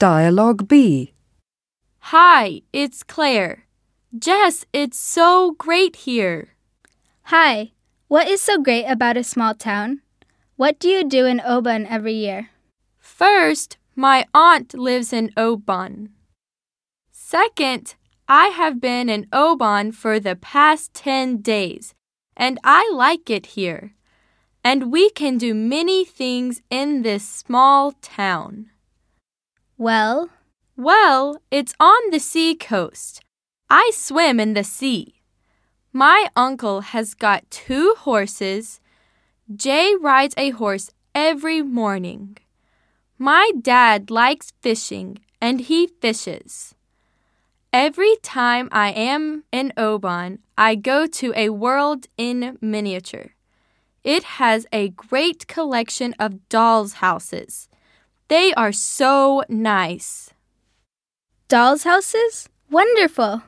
Dialogue B. Hi, it's Claire. Jess, it's so great here. Hi, what is so great about a small town? What do you do in Oban every year? First, my aunt lives in Oban. Second, I have been in Oban for the past 10 days, and I like it here. And we can do many things in this small town. Well, Well, it's on the sea coast. I swim in the sea. My uncle has got two horses. Jay rides a horse every morning. My dad likes fishing and he fishes. Every time I am in Oban, I go to a world in miniature. It has a great collection of dolls' houses. They are so nice. dolls' houses? Wonderful!